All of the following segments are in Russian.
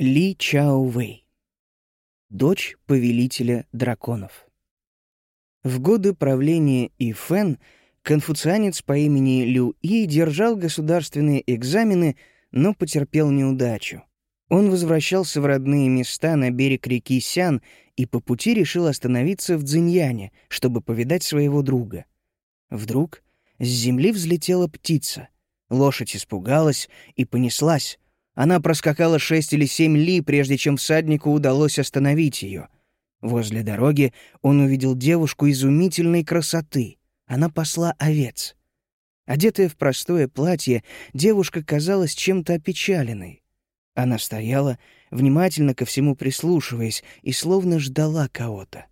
Ли Чао Вэй. Дочь повелителя драконов. В годы правления Ифэн конфуцианец по имени Лю И держал государственные экзамены, но потерпел неудачу. Он возвращался в родные места на берег реки Сян и по пути решил остановиться в Цзиньяне, чтобы повидать своего друга. Вдруг с земли взлетела птица. Лошадь испугалась и понеслась, она проскакала шесть или семь ли, прежде чем всаднику удалось остановить ее. Возле дороги он увидел девушку изумительной красоты. Она пасла овец. Одетая в простое платье, девушка казалась чем-то опечаленной. Она стояла, внимательно ко всему прислушиваясь, и словно ждала кого-то.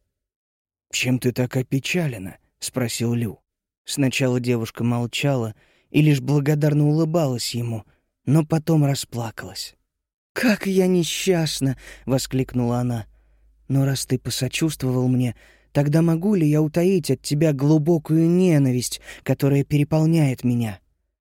«Чем ты так опечалена?» — спросил Лю. Сначала девушка молчала и лишь благодарно улыбалась ему — но потом расплакалась. «Как я несчастна!» — воскликнула она. «Но раз ты посочувствовал мне, тогда могу ли я утаить от тебя глубокую ненависть, которая переполняет меня?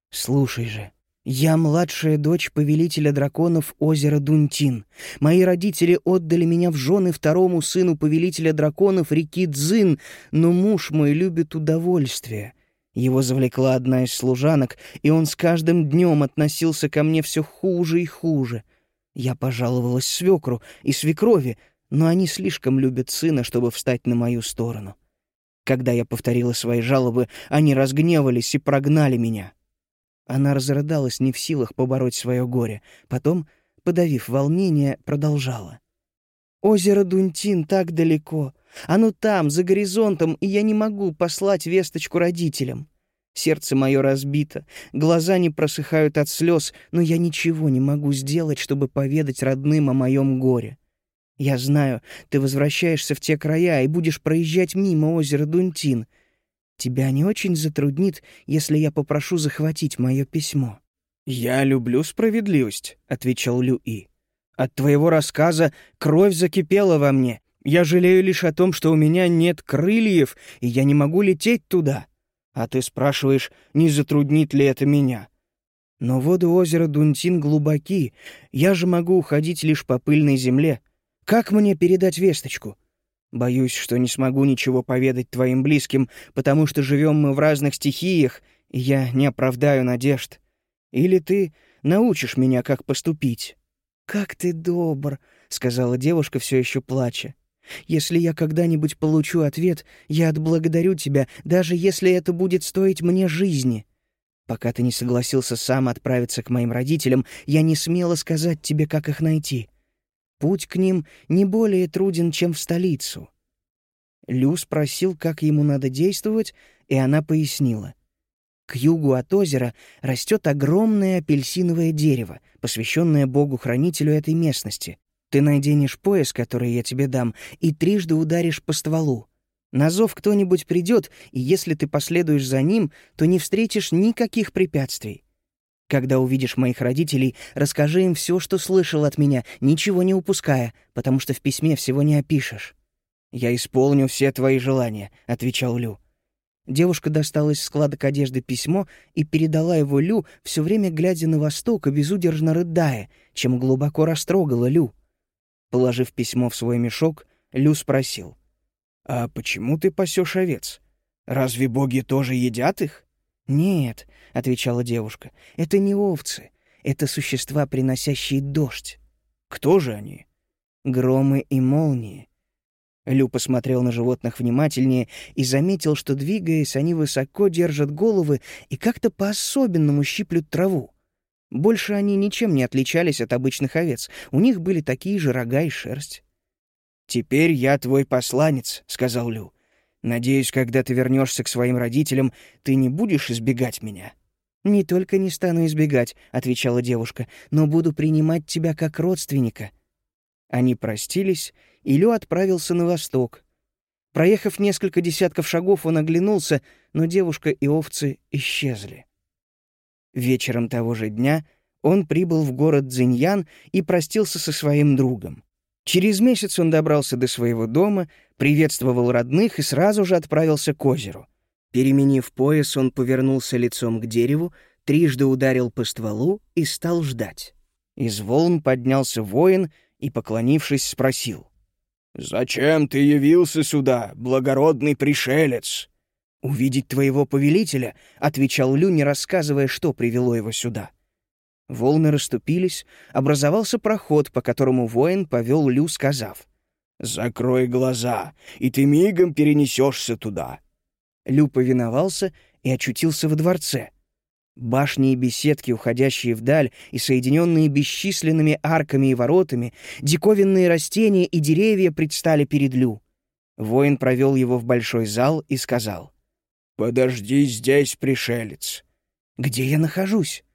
Слушай же, я младшая дочь повелителя драконов озера Дунтин. Мои родители отдали меня в жены второму сыну повелителя драконов реки Дзин, но муж мой любит удовольствие. Его завлекла одна из служанок, и он с каждым днем относился ко мне все хуже и хуже. Я пожаловалась свекру и свекрови, но они слишком любят сына, чтобы встать на мою сторону. Когда я повторила свои жалобы, они разгневались и прогнали меня. Она разрыдалась не в силах побороть свое горе. Потом, подавив волнение, продолжала. «Озеро Дунтин так далеко. Оно там, за горизонтом, и я не могу послать весточку родителям. Сердце мое разбито, глаза не просыхают от слез, но я ничего не могу сделать, чтобы поведать родным о моем горе. Я знаю, ты возвращаешься в те края и будешь проезжать мимо озера Дунтин. Тебя не очень затруднит, если я попрошу захватить мое письмо». «Я люблю справедливость», — отвечал Люи. «От твоего рассказа кровь закипела во мне, я жалею лишь о том, что у меня нет крыльев, и я не могу лететь туда. А ты спрашиваешь, не затруднит ли это меня? Но воды озера Дунтин глубоки, я же могу уходить лишь по пыльной земле. Как мне передать весточку? Боюсь, что не смогу ничего поведать твоим близким, потому что живем мы в разных стихиях, и я не оправдаю надежд. Или ты научишь меня, как поступить?» «Как ты добр», — сказала девушка, все еще плача. Если я когда-нибудь получу ответ, я отблагодарю тебя, даже если это будет стоить мне жизни. Пока ты не согласился сам отправиться к моим родителям, я не смела сказать тебе, как их найти. Путь к ним не более труден, чем в столицу». Лю спросил, как ему надо действовать, и она пояснила. К югу от озера растет огромное апельсиновое дерево, посвященное богу-хранителю этой местности. Ты наденешь пояс, который я тебе дам, и трижды ударишь по стволу. На зов кто-нибудь придет, и если ты последуешь за ним, то не встретишь никаких препятствий. Когда увидишь моих родителей, расскажи им все, что слышал от меня, ничего не упуская, потому что в письме всего не опишешь. «Я исполню все твои желания», — отвечал Лю. Девушка достала из складок одежды письмо и передала его Лю, все время глядя на восток и безудержно рыдая, чем глубоко растрогала Лю. Положив письмо в свой мешок, Лю спросил. «А почему ты пасешь овец? Разве боги тоже едят их?» «Нет», — отвечала девушка, — «это не овцы. Это существа, приносящие дождь». «Кто же они?» «Громы и молнии». Лю посмотрел на животных внимательнее и заметил, что, двигаясь, они высоко держат головы и как-то по-особенному щиплют траву. Больше они ничем не отличались от обычных овец. У них были такие же рога и шерсть. «Теперь я твой посланец», — сказал Лю. «Надеюсь, когда ты вернешься к своим родителям, ты не будешь избегать меня». «Не только не стану избегать», — отвечала девушка, «но буду принимать тебя как родственника». Они простились, и Лю отправился на восток. Проехав несколько десятков шагов, он оглянулся, но девушка и овцы исчезли. Вечером того же дня он прибыл в город Цзиньян и простился со своим другом. Через месяц он добрался до своего дома, приветствовал родных и сразу же отправился к озеру. Переменив пояс, он повернулся лицом к дереву, трижды ударил по стволу и стал ждать. Из волн поднялся воин и, поклонившись, спросил. «Зачем ты явился сюда, благородный пришелец?» «Увидеть твоего повелителя», — отвечал Лю, не рассказывая, что привело его сюда. Волны расступились, образовался проход, по которому воин повел Лю, сказав. «Закрой глаза, и ты мигом перенесешься туда». Лю повиновался и очутился во дворце. Башни и беседки, уходящие вдаль и соединенные бесчисленными арками и воротами, диковинные растения и деревья предстали перед Лю. Воин провел его в большой зал и сказал. «Подожди здесь, пришелец». «Где я нахожусь?»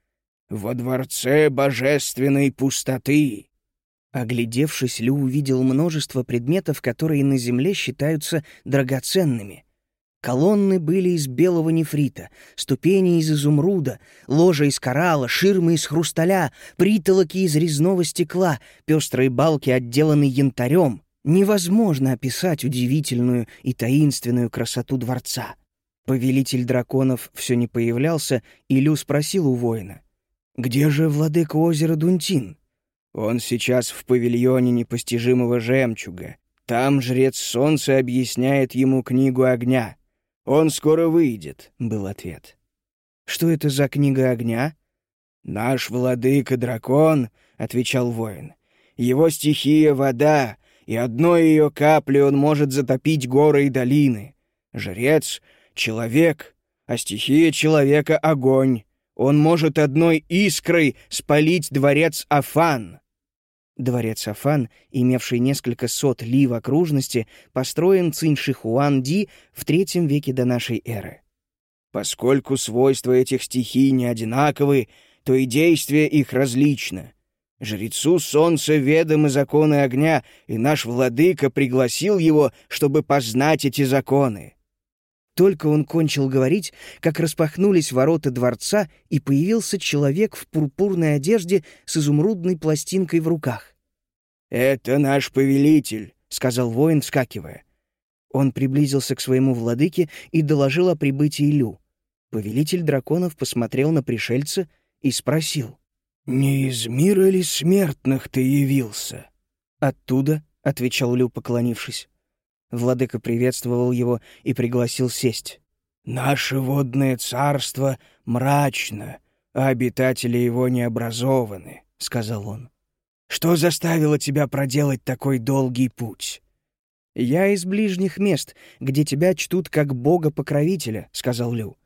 «Во дворце божественной пустоты». Оглядевшись, Лю увидел множество предметов, которые на земле считаются драгоценными — Колонны были из белого нефрита, ступени из изумруда, ложа из коралла, ширмы из хрусталя, притолоки из резного стекла, пестрые балки отделаны янтарем. Невозможно описать удивительную и таинственную красоту дворца. Повелитель драконов все не появлялся, и Лю спросил у воина. «Где же владыка озера Дунтин?» «Он сейчас в павильоне непостижимого жемчуга. Там жрец солнца объясняет ему книгу огня». «Он скоро выйдет», — был ответ. «Что это за книга огня?» «Наш владыка-дракон», — отвечал воин. «Его стихия — вода, и одной ее капли он может затопить горы и долины. Жрец — человек, а стихия человека — огонь. Он может одной искрой спалить дворец Афан». Дворец Афан, имевший несколько сот ли в окружности, построен Цинь-Шихуан-Ди в третьем веке до нашей эры. Поскольку свойства этих стихий не одинаковы, то и действие их различно. Жрецу солнца ведомы законы огня, и наш владыка пригласил его, чтобы познать эти законы. Только он кончил говорить, как распахнулись ворота дворца, и появился человек в пурпурной одежде с изумрудной пластинкой в руках. «Это наш повелитель», — сказал воин, вскакивая. Он приблизился к своему владыке и доложил о прибытии Лю. Повелитель драконов посмотрел на пришельца и спросил. «Не из мира ли смертных ты явился?» «Оттуда», — отвечал Лю, поклонившись. Владыка приветствовал его и пригласил сесть. «Наше водное царство мрачно, а обитатели его не образованы», — сказал он. «Что заставило тебя проделать такой долгий путь?» «Я из ближних мест, где тебя чтут как бога-покровителя», — сказал Лю.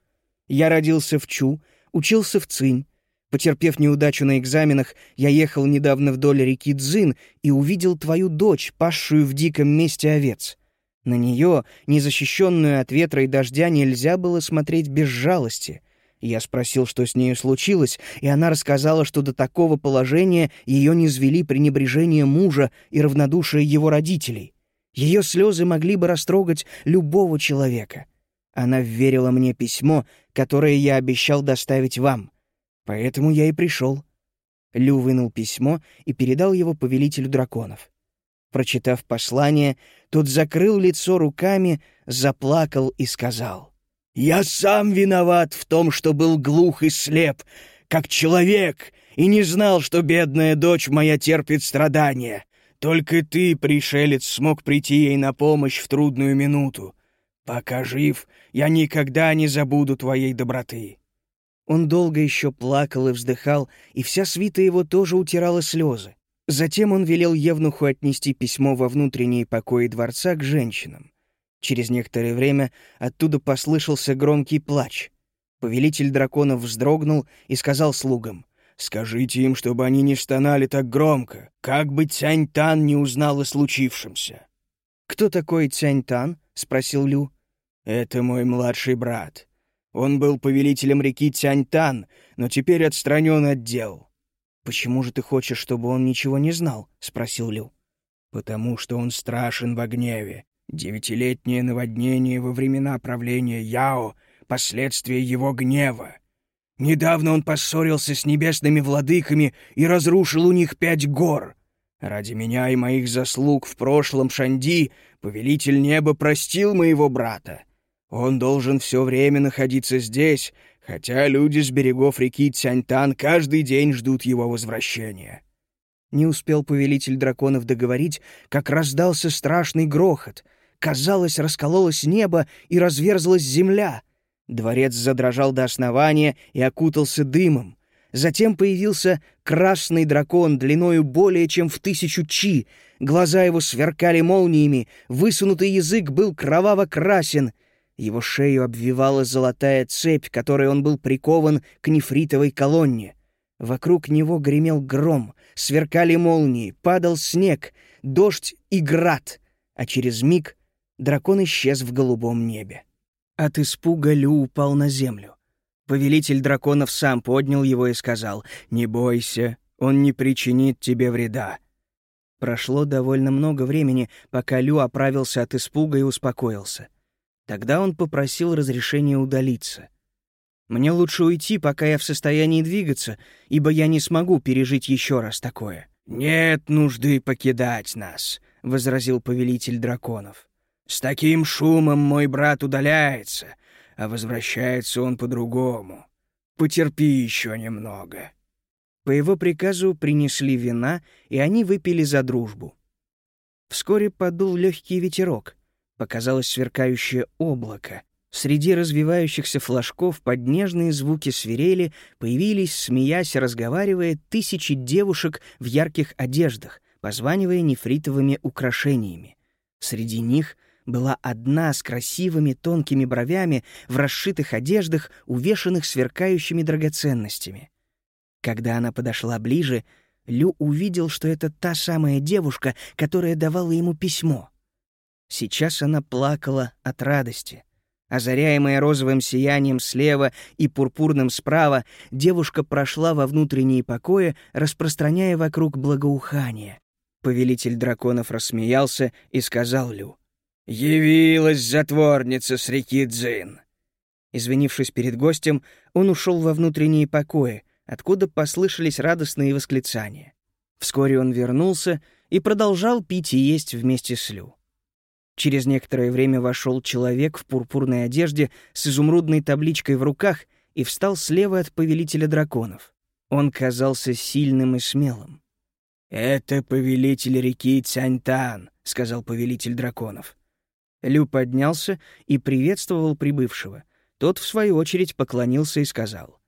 «Я родился в Чу, учился в Цинь. Потерпев неудачу на экзаменах, я ехал недавно вдоль реки Цзин и увидел твою дочь, пасшую в диком месте овец. На нее, незащищенную от ветра и дождя, нельзя было смотреть без жалости. Я спросил, что с нею случилось, и она рассказала, что до такого положения ее не звели пренебрежение мужа и равнодушие его родителей. Ее слезы могли бы растрогать любого человека. Она вверила мне письмо, которое я обещал доставить вам. Поэтому я и пришел. Лю вынул письмо и передал его повелителю драконов. Прочитав послание, тот закрыл лицо руками, заплакал и сказал. «Я сам виноват в том, что был глух и слеп, как человек, и не знал, что бедная дочь моя терпит страдания. Только ты, пришелец, смог прийти ей на помощь в трудную минуту. Пока жив, я никогда не забуду твоей доброты». Он долго еще плакал и вздыхал, и вся свита его тоже утирала слезы. Затем он велел Евнуху отнести письмо во внутренние покои дворца к женщинам. Через некоторое время оттуда послышался громкий плач. Повелитель драконов вздрогнул и сказал слугам, «Скажите им, чтобы они не стонали так громко, как бы Цянь-Тан не узнал о случившемся». «Кто такой Цянь-Тан?» — спросил Лю. «Это мой младший брат. Он был повелителем реки Цянь-Тан, но теперь отстранен от дел. «Почему же ты хочешь, чтобы он ничего не знал?» — спросил Лю. «Потому что он страшен во гневе. Девятилетнее наводнение во времена правления Яо — последствия его гнева. Недавно он поссорился с небесными владыками и разрушил у них пять гор. Ради меня и моих заслуг в прошлом Шанди повелитель неба простил моего брата. Он должен все время находиться здесь, хотя люди с берегов реки Цяньтан каждый день ждут его возвращения. Не успел повелитель драконов договорить, как раздался страшный грохот. Казалось, раскололось небо и разверзлась земля. Дворец задрожал до основания и окутался дымом. Затем появился красный дракон длиною более чем в тысячу чи. Глаза его сверкали молниями, высунутый язык был кроваво-красен. Его шею обвивала золотая цепь, которой он был прикован к нефритовой колонне. Вокруг него гремел гром, сверкали молнии, падал снег, дождь и град, а через миг дракон исчез в голубом небе. От испуга Лю упал на землю. Повелитель драконов сам поднял его и сказал, «Не бойся, он не причинит тебе вреда». Прошло довольно много времени, пока Лю оправился от испуга и успокоился. Тогда он попросил разрешения удалиться — мне лучше уйти, пока я в состоянии двигаться, ибо я не смогу пережить еще раз такое». «Нет нужды покидать нас», — возразил повелитель драконов. «С таким шумом мой брат удаляется, а возвращается он по-другому. Потерпи еще немного». По его приказу принесли вина, и они выпили за дружбу. Вскоре подул легкий ветерок. Показалось сверкающее облако, Среди развивающихся флажков под нежные звуки свирели появились, смеясь и разговаривая, тысячи девушек в ярких одеждах, позванивая нефритовыми украшениями. Среди них была одна с красивыми тонкими бровями в расшитых одеждах, увешанных сверкающими драгоценностями. Когда она подошла ближе, Лю увидел, что это та самая девушка, которая давала ему письмо. Сейчас она плакала от радости. Озаряемая розовым сиянием слева и пурпурным справа, девушка прошла во внутренние покои, распространяя вокруг благоухание. Повелитель драконов рассмеялся и сказал Лю. «Явилась затворница с реки Дзин!» Извинившись перед гостем, он ушел во внутренние покои, откуда послышались радостные восклицания. Вскоре он вернулся и продолжал пить и есть вместе с Лю. Через некоторое время вошел человек в пурпурной одежде с изумрудной табличкой в руках и встал слева от повелителя драконов. Он казался сильным и смелым. «Это повелитель реки Цяньтан», — сказал повелитель драконов. Лю поднялся и приветствовал прибывшего. Тот, в свою очередь, поклонился и сказал.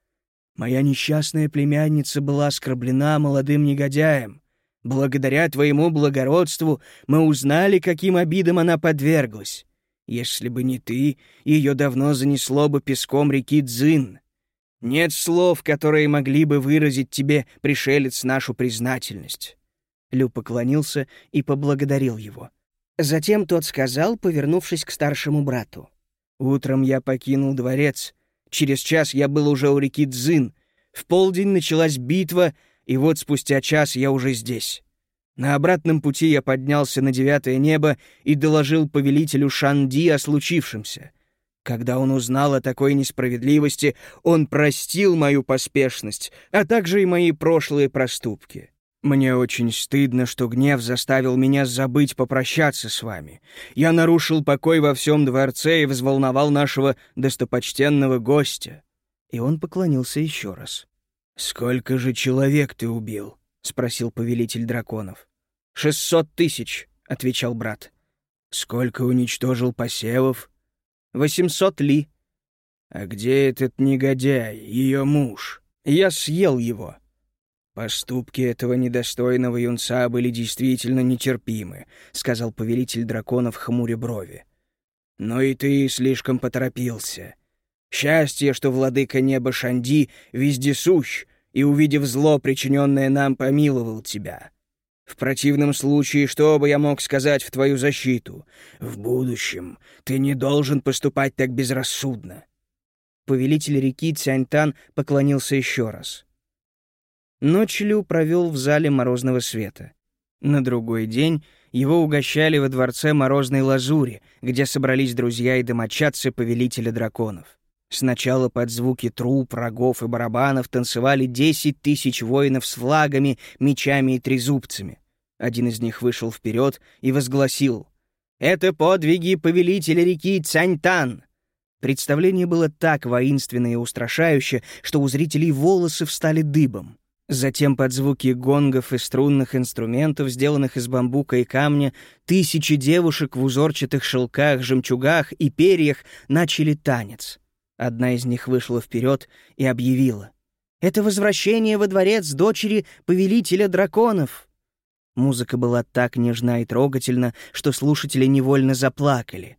«Моя несчастная племянница была оскорблена молодым негодяем. Благодаря твоему благородству мы узнали, каким обидам она подверглась. Если бы не ты, ее давно занесло бы песком реки Дзин. Нет слов, которые могли бы выразить тебе, пришелец, нашу признательность». Лю поклонился и поблагодарил его. Затем тот сказал, повернувшись к старшему брату. «Утром я покинул дворец. Через час я был уже у реки Дзин. В полдень началась битва, и вот спустя час я уже здесь. На обратном пути я поднялся на девятое небо и доложил повелителю Шанди о случившемся. Когда он узнал о такой несправедливости, он простил мою поспешность, а также и мои прошлые проступки. Мне очень стыдно, что гнев заставил меня забыть попрощаться с вами. Я нарушил покой во всем дворце и взволновал нашего достопочтенного гостя. И он поклонился еще раз. «Сколько же человек ты убил?» — спросил повелитель драконов. «Шестьсот тысяч», — отвечал брат. «Сколько уничтожил посевов?» «Восемьсот ли». «А где этот негодяй, ее муж?» «Я съел его». «Поступки этого недостойного юнца были действительно нетерпимы», — сказал повелитель драконов хмуря брови. «Но и ты слишком поторопился. Счастье, что владыка неба Шанди вездесущ и, увидев зло, причиненное нам, помиловал тебя. В противном случае, что бы я мог сказать в твою защиту? В будущем ты не должен поступать так безрассудно». Повелитель реки Цяньтан поклонился еще раз. Ночь Лю провел в зале морозного света. На другой день его угощали во дворце морозной лазури, где собрались друзья и домочадцы повелителя драконов. Сначала под звуки труп, рогов и барабанов танцевали десять тысяч воинов с флагами, мечами и трезубцами. Один из них вышел вперед и возгласил «Это подвиги повелителя реки Цяньтан!» Представление было так воинственно и устрашающе, что у зрителей волосы встали дыбом. Затем под звуки гонгов и струнных инструментов, сделанных из бамбука и камня, тысячи девушек в узорчатых шелках, жемчугах и перьях начали танец. Одна из них вышла вперед и объявила. «Это возвращение во дворец дочери повелителя драконов!» Музыка была так нежна и трогательна, что слушатели невольно заплакали.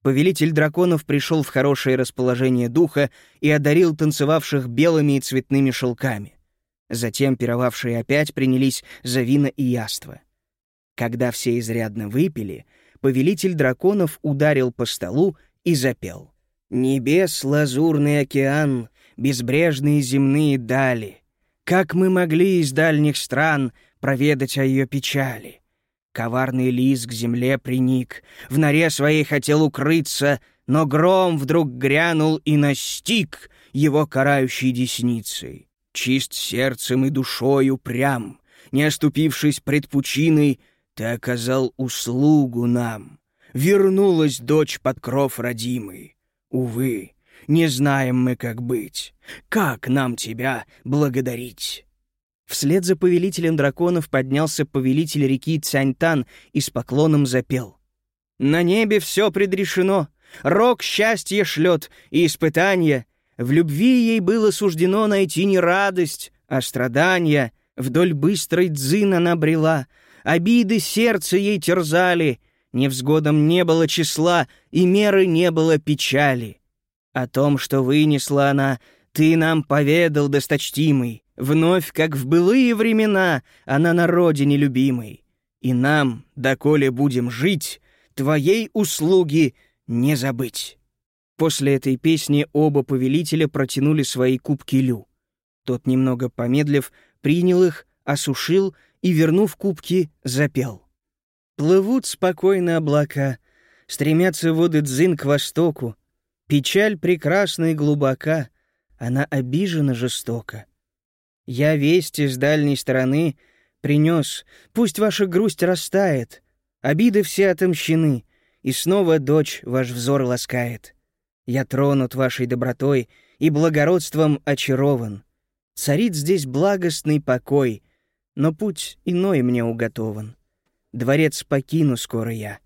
Повелитель драконов пришел в хорошее расположение духа и одарил танцевавших белыми и цветными шелками. Затем пировавшие опять принялись за вина и яства. Когда все изрядно выпили, повелитель драконов ударил по столу и запел. «Небес лазурный океан, безбрежные земные дали. Как мы могли из дальних стран проведать о ее печали? Коварный лис к земле приник, в норе своей хотел укрыться, но гром вдруг грянул и настиг его карающей десницей чист сердцем и душою прям, не оступившись пред пучиной, ты оказал услугу нам. Вернулась дочь под кров родимый. Увы, не знаем мы, как быть. Как нам тебя благодарить?» Вслед за повелителем драконов поднялся повелитель реки Цяньтан и с поклоном запел. «На небе все предрешено, рок счастье шлет и испытания, в любви ей было суждено найти не радость, а страдания. Вдоль быстрой дзин она брела, обиды сердце ей терзали, невзгодом не было числа и меры не было печали. О том, что вынесла она, ты нам поведал, досточтимый, вновь, как в былые времена, она на родине любимой. И нам, доколе будем жить, твоей услуги не забыть. После этой песни оба повелителя протянули свои кубки Лю. Тот, немного помедлив, принял их, осушил и, вернув кубки, запел. «Плывут спокойно облака, стремятся воды дзин к востоку. Печаль прекрасна и глубока, она обижена жестоко. Я вести с дальней стороны принес, пусть ваша грусть растает, обиды все отомщены, и снова дочь ваш взор ласкает». Я тронут вашей добротой и благородством очарован. Царит здесь благостный покой, но путь иной мне уготован. Дворец покину скоро я.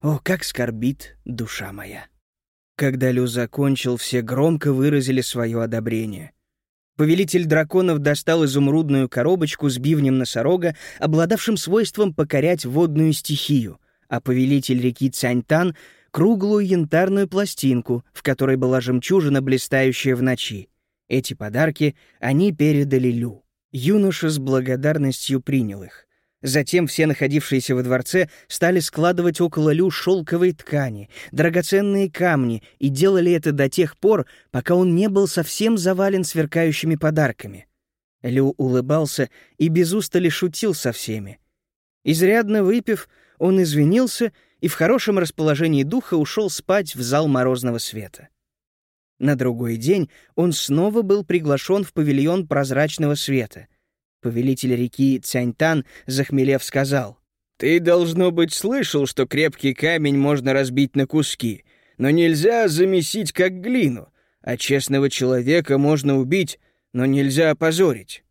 О, как скорбит душа моя!» Когда Лю закончил, все громко выразили свое одобрение. Повелитель драконов достал изумрудную коробочку с бивнем носорога, обладавшим свойством покорять водную стихию, а повелитель реки Цяньтан круглую янтарную пластинку, в которой была жемчужина, блистающая в ночи. Эти подарки они передали Лю. Юноша с благодарностью принял их. Затем все находившиеся во дворце стали складывать около Лю шелковые ткани, драгоценные камни и делали это до тех пор, пока он не был совсем завален сверкающими подарками. Лю улыбался и без устали шутил со всеми. Изрядно выпив, он извинился и в хорошем расположении духа ушел спать в зал морозного света. На другой день он снова был приглашен в павильон прозрачного света. Повелитель реки Цяньтан, захмелев, сказал, «Ты, должно быть, слышал, что крепкий камень можно разбить на куски, но нельзя замесить, как глину, а честного человека можно убить, но нельзя опозорить.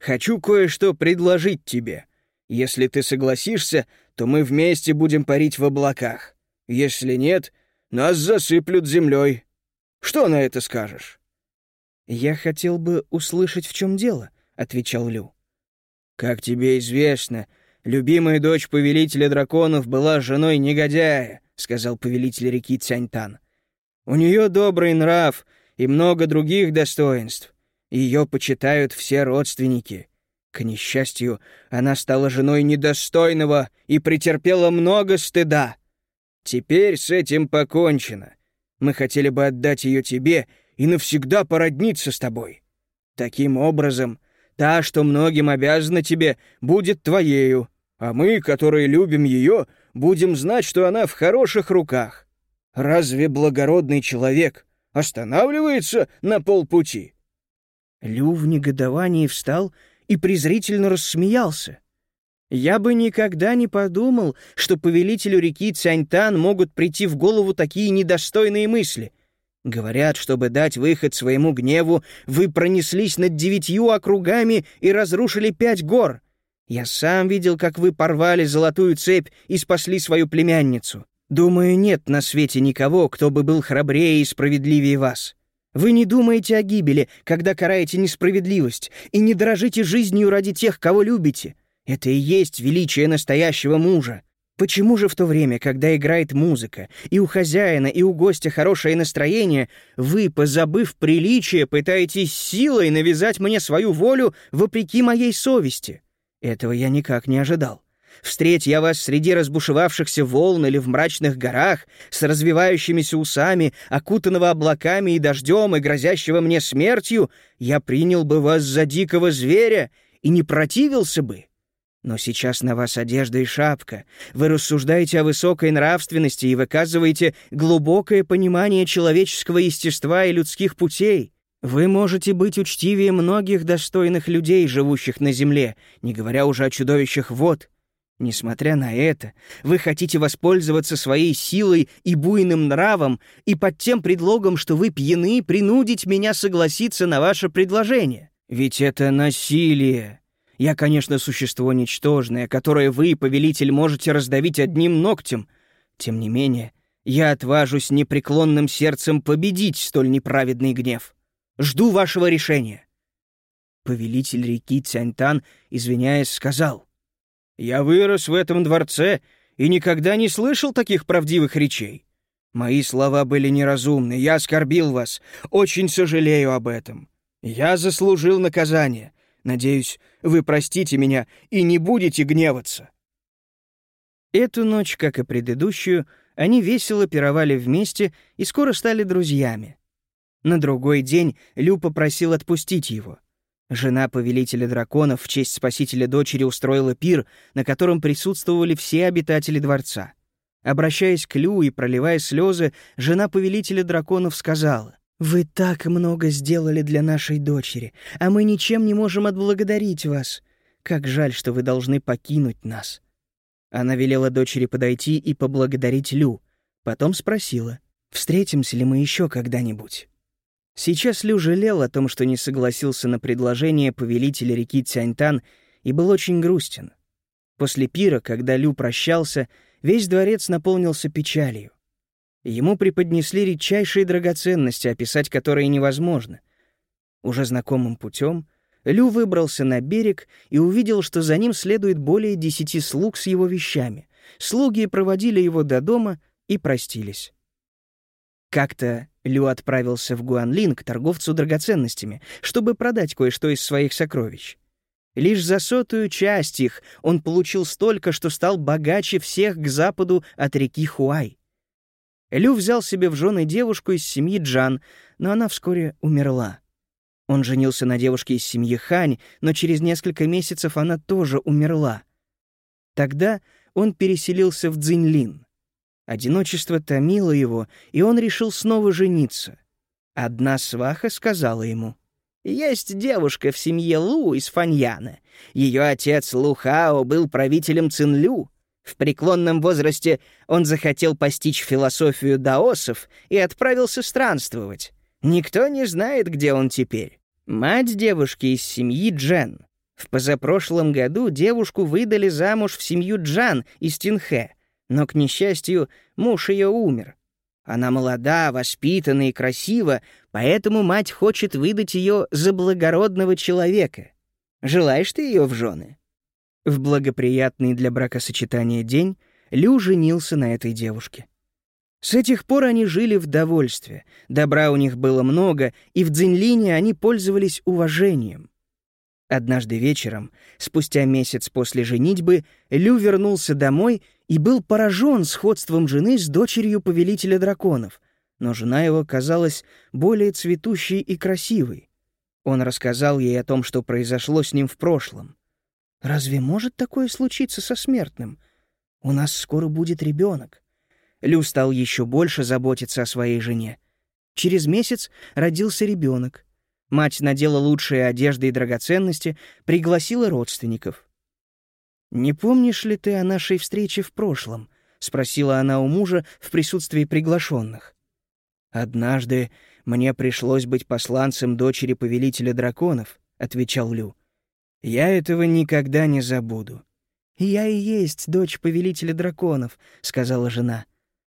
Хочу кое-что предложить тебе. Если ты согласишься, то мы вместе будем парить в облаках. Если нет, нас засыплют землей. Что на это скажешь?» «Я хотел бы услышать, в чем дело», — отвечал Лю. «Как тебе известно, любимая дочь повелителя драконов была женой негодяя», — сказал повелитель реки Цяньтан. «У нее добрый нрав и много других достоинств. Ее почитают все родственники. К несчастью, она стала женой недостойного и претерпела много стыда. Теперь с этим покончено. Мы хотели бы отдать ее тебе и навсегда породниться с тобой. Таким образом, та, что многим обязана тебе, будет твоею, а мы, которые любим ее, будем знать, что она в хороших руках. Разве благородный человек останавливается на полпути?» Лю в негодовании встал и презрительно рассмеялся. Я бы никогда не подумал, что повелителю реки Цяньтан могут прийти в голову такие недостойные мысли. Говорят, чтобы дать выход своему гневу, вы пронеслись над девятью округами и разрушили пять гор. Я сам видел, как вы порвали золотую цепь и спасли свою племянницу. Думаю, нет на свете никого, кто бы был храбрее и справедливее вас. Вы не думаете о гибели, когда караете несправедливость, и не дорожите жизнью ради тех, кого любите. Это и есть величие настоящего мужа. Почему же в то время, когда играет музыка, и у хозяина, и у гостя хорошее настроение, вы, позабыв приличие, пытаетесь силой навязать мне свою волю вопреки моей совести? Этого я никак не ожидал. Встреть я вас среди разбушевавшихся волн или в мрачных горах, с развивающимися усами, окутанного облаками и дождем и грозящего мне смертью, я принял бы вас за дикого зверя и не противился бы. Но сейчас на вас одежда и шапка. Вы рассуждаете о высокой нравственности и выказываете глубокое понимание человеческого естества и людских путей. Вы можете быть учтивее многих достойных людей, живущих на земле, не говоря уже о чудовищах вод. Несмотря на это, вы хотите воспользоваться своей силой и буйным нравом и под тем предлогом, что вы пьяны, принудить меня согласиться на ваше предложение. Ведь это насилие. Я, конечно, существо ничтожное, которое вы, повелитель, можете раздавить одним ногтем. Тем не менее, я отважусь непреклонным сердцем победить столь неправедный гнев. Жду вашего решения». Повелитель реки Цяньтан, извиняясь, сказал, «Я вырос в этом дворце и никогда не слышал таких правдивых речей. Мои слова были неразумны, я оскорбил вас, очень сожалею об этом. Я заслужил наказание. Надеюсь, вы простите меня и не будете гневаться». Эту ночь, как и предыдущую, они весело пировали вместе и скоро стали друзьями. На другой день Лю попросил отпустить его. Жена повелителя драконов в честь спасителя дочери устроила пир, на котором присутствовали все обитатели дворца. Обращаясь к Лю и проливая слезы, жена повелителя драконов сказала, «Вы так много сделали для нашей дочери, а мы ничем не можем отблагодарить вас. Как жаль, что вы должны покинуть нас». Она велела дочери подойти и поблагодарить Лю. Потом спросила, «Встретимся ли мы еще когда-нибудь?» Сейчас Лю жалел о том, что не согласился на предложение повелителя реки Цяньтан и был очень грустен. После пира, когда Лю прощался, весь дворец наполнился печалью. Ему преподнесли редчайшие драгоценности, описать которые невозможно. Уже знакомым путем Лю выбрался на берег и увидел, что за ним следует более десяти слуг с его вещами. Слуги проводили его до дома и простились. Как-то Лю отправился в Гуанлин к торговцу драгоценностями, чтобы продать кое-что из своих сокровищ. Лишь за сотую часть их он получил столько, что стал богаче всех к западу от реки Хуай. Лю взял себе в жены девушку из семьи Джан, но она вскоре умерла. Он женился на девушке из семьи Хань, но через несколько месяцев она тоже умерла. Тогда он переселился в Цзиньлин. Одиночество томило его, и он решил снова жениться. Одна сваха сказала ему, «Есть девушка в семье Лу из Фаньяна. Ее отец Лу Хао был правителем Цинлю. В преклонном возрасте он захотел постичь философию даосов и отправился странствовать. Никто не знает, где он теперь. Мать девушки из семьи Джен. В позапрошлом году девушку выдали замуж в семью Джан из Тинхэ, но, к несчастью, муж ее умер. Она молода, воспитана и красива, поэтому мать хочет выдать ее за благородного человека. Желаешь ты ее в жены? В благоприятный для бракосочетания день Лю женился на этой девушке. С этих пор они жили в довольстве, добра у них было много, и в Дзинлине они пользовались уважением. Однажды вечером, спустя месяц после женитьбы, Лю вернулся домой и был поражен сходством жены с дочерью повелителя драконов, но жена его казалась более цветущей и красивой. Он рассказал ей о том, что произошло с ним в прошлом. Разве может такое случиться со смертным? У нас скоро будет ребенок. Лю стал еще больше заботиться о своей жене. Через месяц родился ребенок. Мать надела лучшие одежды и драгоценности, пригласила родственников. «Не помнишь ли ты о нашей встрече в прошлом?» — спросила она у мужа в присутствии приглашенных. «Однажды мне пришлось быть посланцем дочери повелителя драконов», — отвечал Лю. «Я этого никогда не забуду». «Я и есть дочь повелителя драконов», — сказала жена.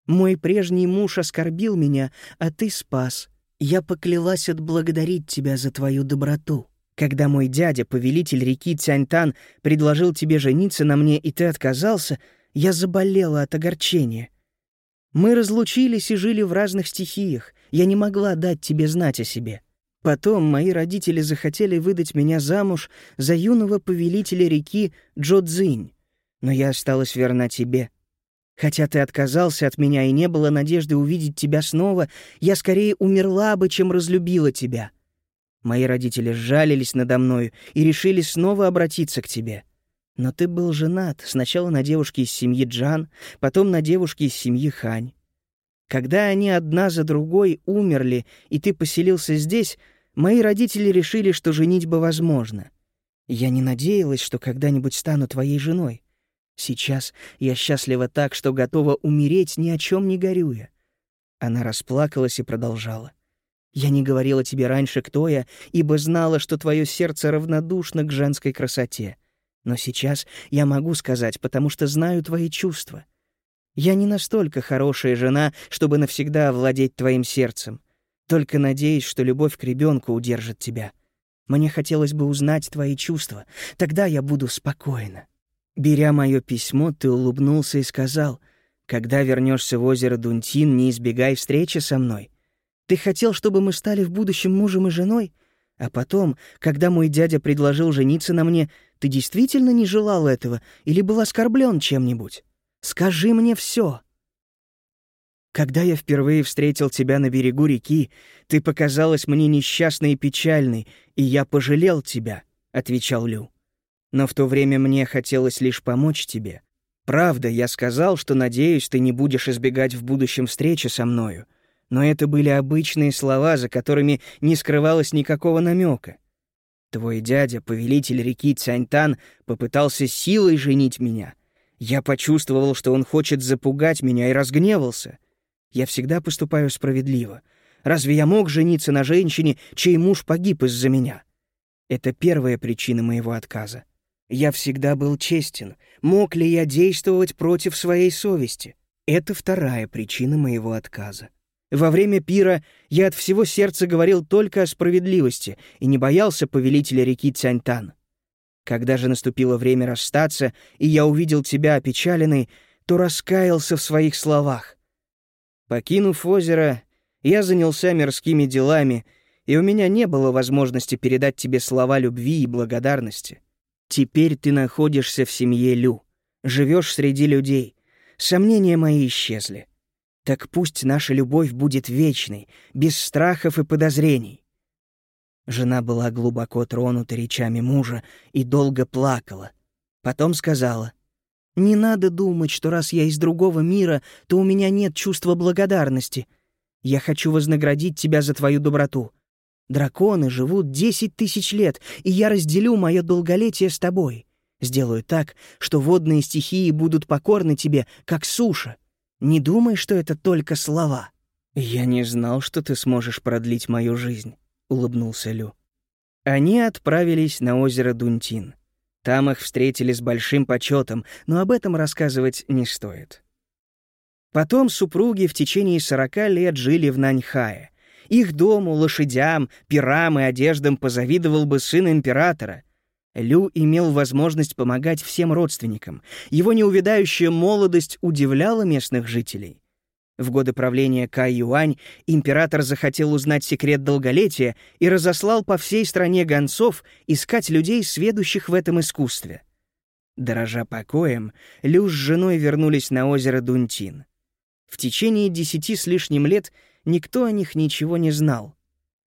«Мой прежний муж оскорбил меня, а ты спас. Я поклялась отблагодарить тебя за твою доброту. Когда мой дядя, повелитель реки Цяньтан, предложил тебе жениться на мне, и ты отказался, я заболела от огорчения. Мы разлучились и жили в разных стихиях. Я не могла дать тебе знать о себе. Потом мои родители захотели выдать меня замуж за юного повелителя реки Джодзинь, но я осталась верна тебе. Хотя ты отказался от меня и не было надежды увидеть тебя снова, я скорее умерла бы, чем разлюбила тебя. Мои родители сжалились надо мною и решили снова обратиться к тебе. Но ты был женат сначала на девушке из семьи Джан, потом на девушке из семьи Хань. Когда они одна за другой умерли, и ты поселился здесь, мои родители решили, что женитьба возможна. Я не надеялась, что когда-нибудь стану твоей женой. Сейчас я счастлива так, что готова умереть, ни о чем не горюя. Она расплакалась и продолжала. Я не говорила тебе раньше, кто я, ибо знала, что твое сердце равнодушно к женской красоте. Но сейчас я могу сказать, потому что знаю твои чувства. Я не настолько хорошая жена, чтобы навсегда овладеть твоим сердцем. Только надеюсь, что любовь к ребенку удержит тебя. Мне хотелось бы узнать твои чувства. Тогда я буду спокойна. Беря мое письмо, ты улыбнулся и сказал, «Когда вернешься в озеро Дунтин, не избегай встречи со мной. Ты хотел, чтобы мы стали в будущем мужем и женой? А потом, когда мой дядя предложил жениться на мне, ты действительно не желал этого или был оскорблен чем-нибудь? Скажи мне все. Когда я впервые встретил тебя на берегу реки, ты показалась мне несчастной и печальной, и я пожалел тебя, — отвечал Лю. Но в то время мне хотелось лишь помочь тебе. Правда, я сказал, что надеюсь, ты не будешь избегать в будущем встречи со мною, но это были обычные слова, за которыми не скрывалось никакого намека. Твой дядя, повелитель реки Цяньтан, попытался силой женить меня. Я почувствовал, что он хочет запугать меня, и разгневался. Я всегда поступаю справедливо. Разве я мог жениться на женщине, чей муж погиб из-за меня? Это первая причина моего отказа. Я всегда был честен. Мог ли я действовать против своей совести? Это вторая причина моего отказа. Во время пира я от всего сердца говорил только о справедливости и не боялся повелителя реки Цяньтан. Когда же наступило время расстаться, и я увидел тебя опечаленной, то раскаялся в своих словах. Покинув озеро, я занялся мирскими делами, и у меня не было возможности передать тебе слова любви и благодарности. Теперь ты находишься в семье Лю, живешь среди людей. Сомнения мои исчезли. Так пусть наша любовь будет вечной, без страхов и подозрений. Жена была глубоко тронута речами мужа и долго плакала. Потом сказала, «Не надо думать, что раз я из другого мира, то у меня нет чувства благодарности. Я хочу вознаградить тебя за твою доброту. Драконы живут десять тысяч лет, и я разделю мое долголетие с тобой. Сделаю так, что водные стихии будут покорны тебе, как суша. Не думай, что это только слова». «Я не знал, что ты сможешь продлить мою жизнь», — улыбнулся Лю. Они отправились на озеро Дунтин. Там их встретили с большим почетом, но об этом рассказывать не стоит. Потом супруги в течение сорока лет жили в Наньхае. Их дому, лошадям, пирам и одеждам позавидовал бы сын императора — Лю имел возможность помогать всем родственникам. Его неувядающая молодость удивляла местных жителей. В годы правления Кай Юань император захотел узнать секрет долголетия и разослал по всей стране гонцов искать людей, сведущих в этом искусстве. Дорожа покоем, Лю с женой вернулись на озеро Дунтин. В течение десяти с лишним лет никто о них ничего не знал.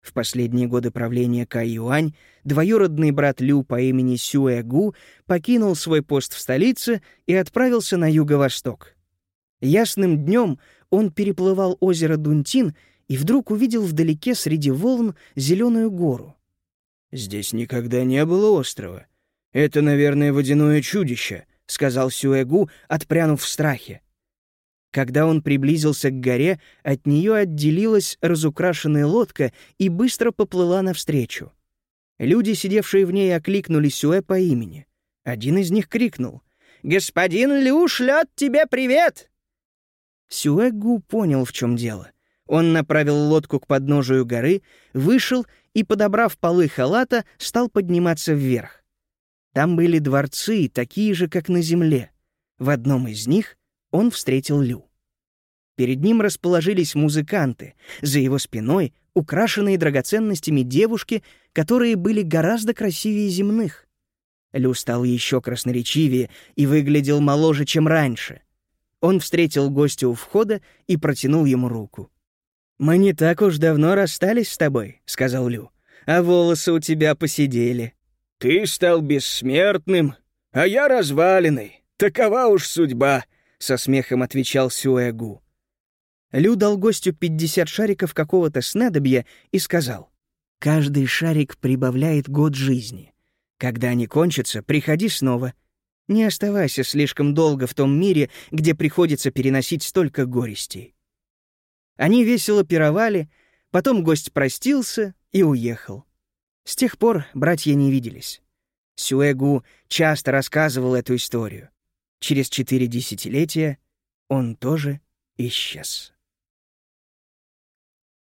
В последние годы правления Кай Юань двоюродный брат Лю по имени Сюэ Гу покинул свой пост в столице и отправился на юго-восток. Ясным днем он переплывал озеро Дунтин и вдруг увидел вдалеке среди волн зеленую гору. «Здесь никогда не было острова. Это, наверное, водяное чудище», — сказал Сюэгу, отпрянув в страхе. Когда он приблизился к горе, от нее отделилась разукрашенная лодка и быстро поплыла навстречу. Люди, сидевшие в ней, окликнули Сюэ по имени. Один из них крикнул «Господин Лю шлет тебе привет!» Сюэгу понял, в чем дело. Он направил лодку к подножию горы, вышел и, подобрав полы халата, стал подниматься вверх. Там были дворцы, такие же, как на земле. В одном из них он встретил Лю. Перед ним расположились музыканты, за его спиной украшенные драгоценностями девушки, которые были гораздо красивее земных. Лю стал еще красноречивее и выглядел моложе, чем раньше. Он встретил гостя у входа и протянул ему руку. «Мы не так уж давно расстались с тобой», — сказал Лю, — «а волосы у тебя посидели». «Ты стал бессмертным, а я разваленный. Такова уж судьба», — со смехом отвечал Сюэгу. Лю дал гостю 50 шариков какого-то снадобья и сказал, «Каждый шарик прибавляет год жизни. Когда они кончатся, приходи снова. Не оставайся слишком долго в том мире, где приходится переносить столько горестей». Они весело пировали, потом гость простился и уехал. С тех пор братья не виделись. Сюэгу часто рассказывал эту историю. Через четыре десятилетия он тоже исчез.